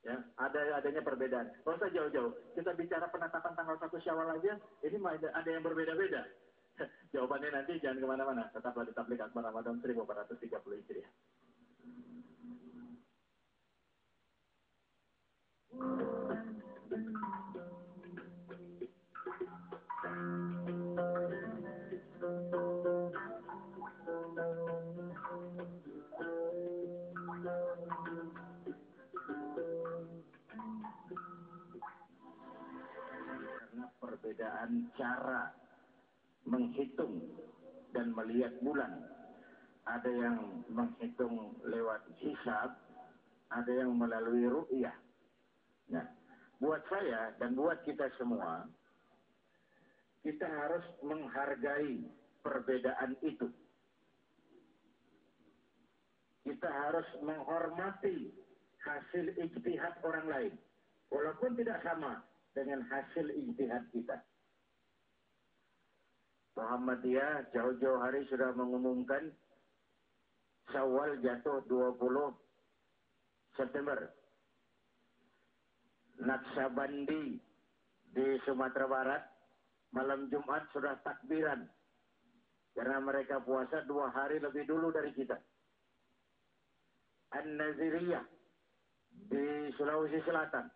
Ya, ada adanya perbedaan. Kalau usah jauh-jauh. Kita bicara penetapan tanggal 1 Syawal aja, ini ada yang berbeda-beda. Jawabannya nanti jangan ke mana-mana. Tetaplah di tablik akbar Ramadan 1430 Hijriah. Perbedaan cara menghitung dan melihat bulan. Ada yang menghitung lewat hisab, ada yang melalui ru'yah. Nah, buat saya dan buat kita semua, kita harus menghargai perbedaan itu. Kita harus menghormati hasil ijtihad orang lain. Walaupun tidak sama dengan hasil ijtihad kita. Muhammadiyah jauh-jauh hari sudah mengumumkan Syawal jatuh 20 September. Naksabandi di Sumatera Barat malam Jumat sudah takbiran. Karena mereka puasa dua hari lebih dulu dari kita. An-Naziriyah di Sulawesi Selatan.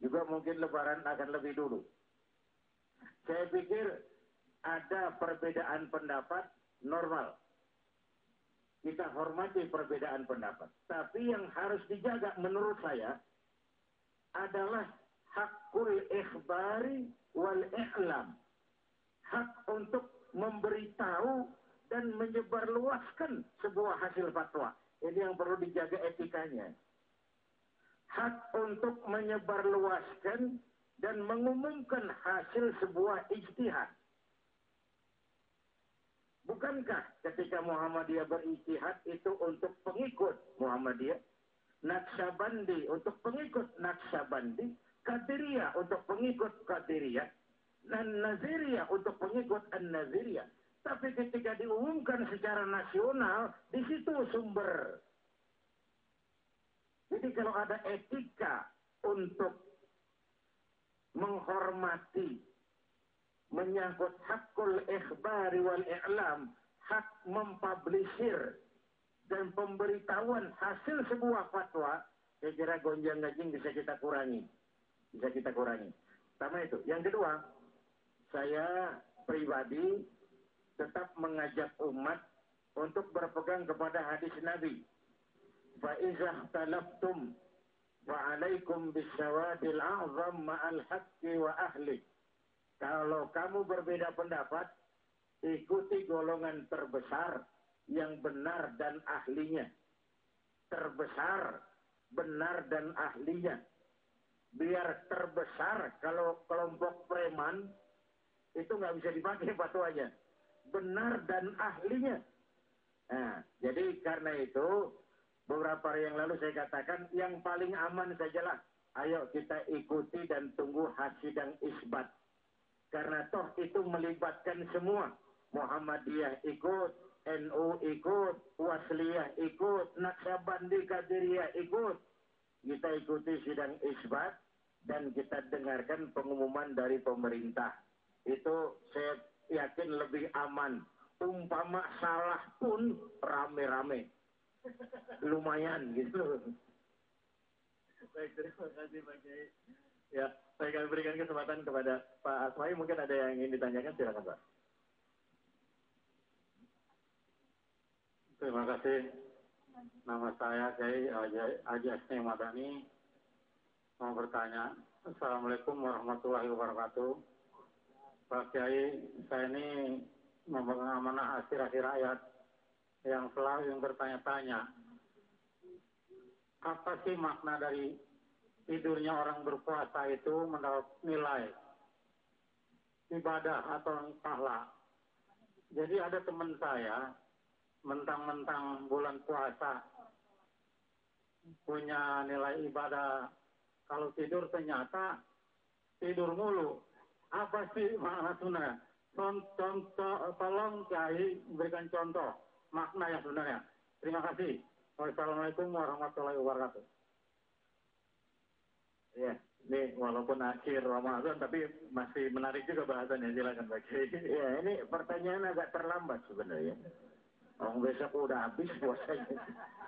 Juga mungkin lebaran akan lebih dulu. Saya pikir ada perbedaan pendapat normal. Kita hormati perbedaan pendapat. Tapi yang harus dijaga menurut saya adalah hakul ikhbari wal i'lam. Hak untuk memberitahu dan menyebarluaskan sebuah hasil fatwa. Ini yang perlu dijaga etikanya. Hak untuk menyebarluaskan dan mengumumkan hasil sebuah ijtihad. Bukankah ketika Muhammadiyah beristihad itu untuk pengikut Muhammadiyah? Naksabandi untuk pengikut Naksabandi, Qadiriyah untuk pengikut Qadiriyah, dan Naziriyah untuk pengikut An-Naziriyah. Tapi ketika diumumkan secara nasional, di situ sumber. Jadi kalau ada etika untuk menghormati menyangkut hakul ikhbari wal i'lam, hak mempublisir dan pemberitahuan hasil sebuah fatwa, saya kira gonjang gajing bisa kita kurangi. Bisa kita kurangi. Pertama itu. Yang kedua, saya pribadi tetap mengajak umat untuk berpegang kepada hadis Nabi. Talaftum wa'alaikum bisawadil a'zam ma'al haqqi wa ahli. Kalau kamu berbeda pendapat, ikuti golongan terbesar yang benar dan ahlinya. Terbesar, benar dan ahlinya. Biar terbesar kalau kelompok preman, itu nggak bisa dipakai fatwanya. Benar dan ahlinya. Nah, jadi karena itu, beberapa hari yang lalu saya katakan, yang paling aman sajalah. Ayo kita ikuti dan tunggu hasil dan isbat karena toh itu melibatkan semua. Muhammadiyah ikut, NU ikut, Wasliyah ikut, Naksabandi Kadiriyah ikut. Kita ikuti sidang isbat dan kita dengarkan pengumuman dari pemerintah. Itu saya yakin lebih aman. Umpama salah pun rame-rame. Lumayan gitu. Baik, terima kasih Pak Kiai. Ya, saya akan berikan kesempatan kepada Pak Asmai. Mungkin ada yang ingin ditanyakan, silakan Pak. Terima kasih. Nama saya Kiai Haji Asmi Madani. Mau bertanya. Assalamualaikum warahmatullahi wabarakatuh. Pak Kiai, saya ini memegang amanah aspirasi rakyat yang selalu yang bertanya-tanya. Apa sih makna dari tidurnya orang berpuasa itu mendapat nilai ibadah atau pahala. Jadi ada teman saya mentang-mentang bulan puasa punya nilai ibadah kalau tidur ternyata tidur mulu apa sih maksudnya contoh tolong kiai berikan contoh makna yang sebenarnya terima kasih wassalamualaikum warahmatullahi wabarakatuh Ya, ini walaupun akhir Ramadan tapi masih menarik juga bahasannya. Silakan Pak. Ya, ini pertanyaan agak terlambat sebenarnya. Orang besok udah habis puasanya.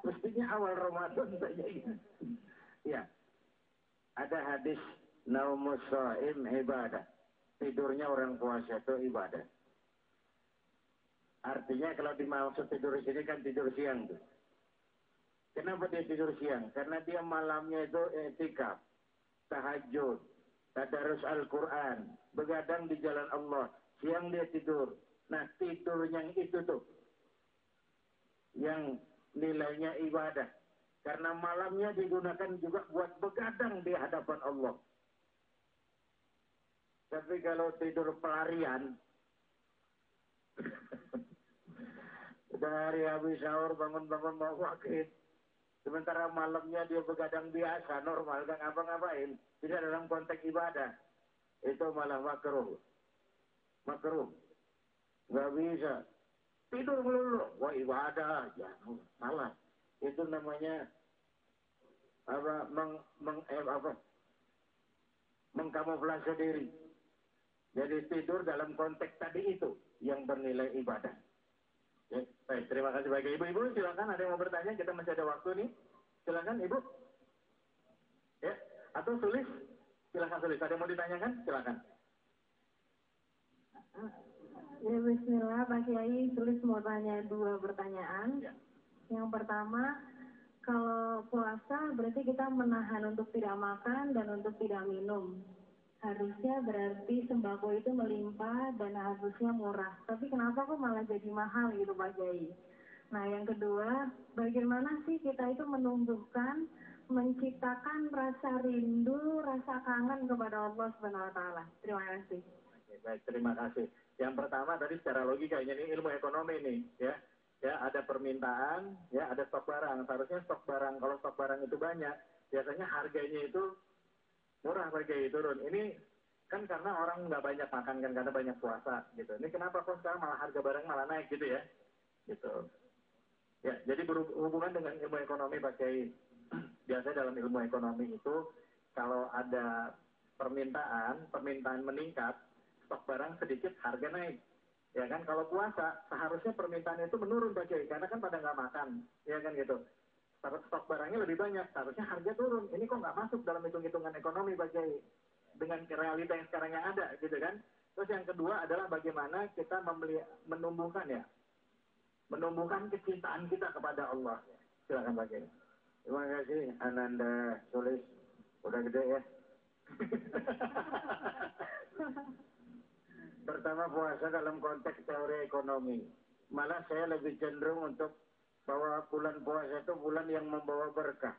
Mestinya awal Ramadan ini. Ya. Ada hadis naumus shaim ibadah. Tidurnya orang puasa itu ibadah. Artinya kalau dimaksud tidur di sini kan tidur siang tuh. Kenapa dia tidur siang? Karena dia malamnya itu etikaf, tahajud, tadarus Al-Quran, begadang di jalan Allah. Siang dia tidur. Nah tidur yang itu tuh, yang nilainya ibadah. Karena malamnya digunakan juga buat begadang di hadapan Allah. Tapi kalau tidur pelarian, dari habis sahur bangun-bangun mau wakil. Sementara malamnya dia begadang biasa, normal, gak ngapa-ngapain. Tidak dalam konteks ibadah. Itu malah makruh. Makruh. Gak bisa. Tidur melulu. Wah ibadah. Ya, salah. Itu namanya apa meng, meng eh, apa mengkamuflase diri. Jadi tidur dalam konteks tadi itu yang bernilai ibadah. Ya, baik, terima kasih bagi ibu-ibu. Silakan ada yang mau bertanya, kita masih ada waktu nih. Silakan ibu. Ya, atau tulis. Silakan tulis. Ada yang mau ditanyakan? Silakan. Ya, Bismillah, Pak Kiai tulis mau tanya dua pertanyaan. Ya. Yang pertama, kalau puasa berarti kita menahan untuk tidak makan dan untuk tidak minum harusnya berarti sembako itu melimpah dan harusnya murah. Tapi kenapa kok malah jadi mahal gitu Pak Kiai? Nah yang kedua, bagaimana sih kita itu menumbuhkan, menciptakan rasa rindu, rasa kangen kepada Allah Subhanahu Wa. Terima kasih. Baik, terima kasih. Yang pertama tadi secara logika ini ilmu ekonomi nih, ya. Ya, ada permintaan, ya, ada stok barang. Seharusnya stok barang, kalau stok barang itu banyak, biasanya harganya itu murah bagi turun. Ini kan karena orang nggak banyak makan kan karena banyak puasa gitu. Ini kenapa kok sekarang malah harga barang malah naik gitu ya? Gitu. Ya, jadi berhubungan dengan ilmu ekonomi Pak Kiai. Biasanya dalam ilmu ekonomi itu kalau ada permintaan, permintaan meningkat, stok barang sedikit, harga naik. Ya kan, kalau puasa seharusnya permintaan itu menurun Pak Kiai, karena kan pada nggak makan, ya kan gitu stok barangnya lebih banyak, seharusnya harga turun. Ini kok nggak masuk dalam hitung-hitungan ekonomi bagi dengan realita yang sekarang yang ada, gitu kan? Terus yang kedua adalah bagaimana kita membeli, menumbuhkan ya, menumbuhkan kecintaan kita kepada Allah. Silakan bagi. Terima kasih Ananda Sulis, udah gede ya. Pertama puasa dalam konteks teori ekonomi. Malah saya lebih cenderung untuk bahwa bulan puasa itu bulan yang membawa berkah.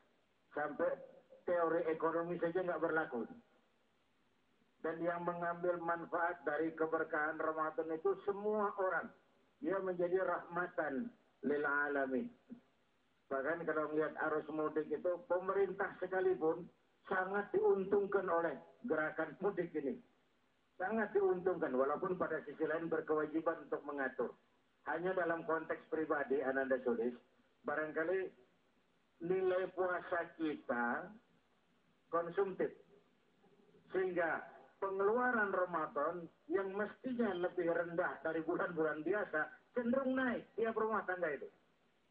Sampai teori ekonomi saja nggak berlaku. Dan yang mengambil manfaat dari keberkahan Ramadan itu semua orang. Dia menjadi rahmatan lil alamin. Bahkan kalau melihat arus mudik itu, pemerintah sekalipun sangat diuntungkan oleh gerakan mudik ini. Sangat diuntungkan, walaupun pada sisi lain berkewajiban untuk mengatur hanya dalam konteks pribadi Ananda Sulis, barangkali nilai puasa kita konsumtif. Sehingga pengeluaran Ramadan yang mestinya lebih rendah dari bulan-bulan biasa cenderung naik tiap rumah tangga itu.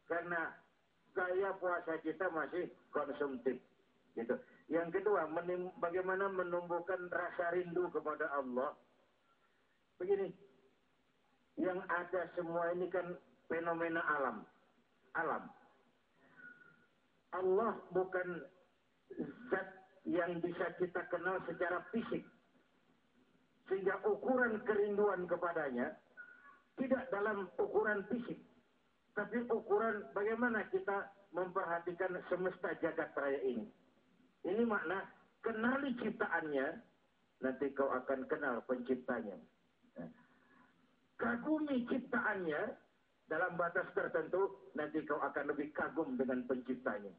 Karena gaya puasa kita masih konsumtif. Gitu. Yang kedua, bagaimana menumbuhkan rasa rindu kepada Allah. Begini, yang ada semua ini kan fenomena alam. Alam. Allah bukan zat yang bisa kita kenal secara fisik. Sehingga ukuran kerinduan kepadanya tidak dalam ukuran fisik. Tapi ukuran bagaimana kita memperhatikan semesta jagat raya ini. Ini makna kenali ciptaannya, nanti kau akan kenal penciptanya kagumi ciptaannya dalam batas tertentu, nanti kau akan lebih kagum dengan penciptanya.